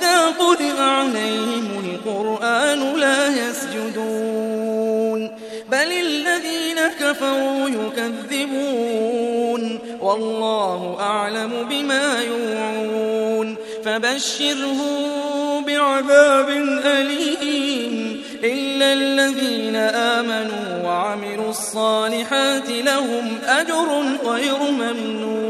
وإذا قرئ عليهم القرآن لا يسجدون بل الذين كفروا يكذبون والله أعلم بما يوعون فبشرهم بعذاب أليم إلا الذين آمنوا وعملوا الصالحات لهم أجر غير ممنون